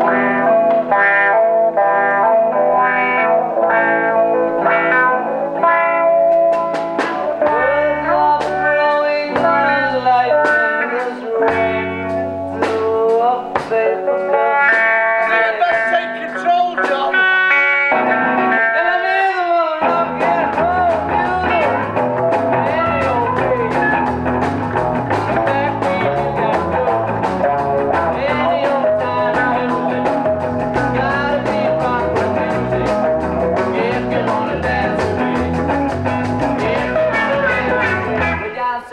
Bye.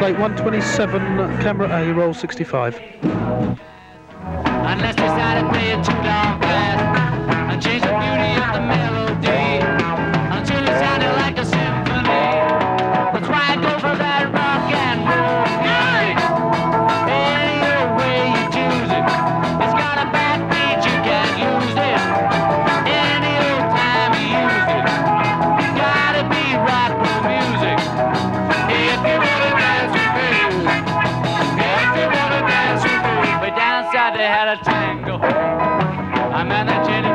slate 127, camera A, roll 65. had a tango. I managed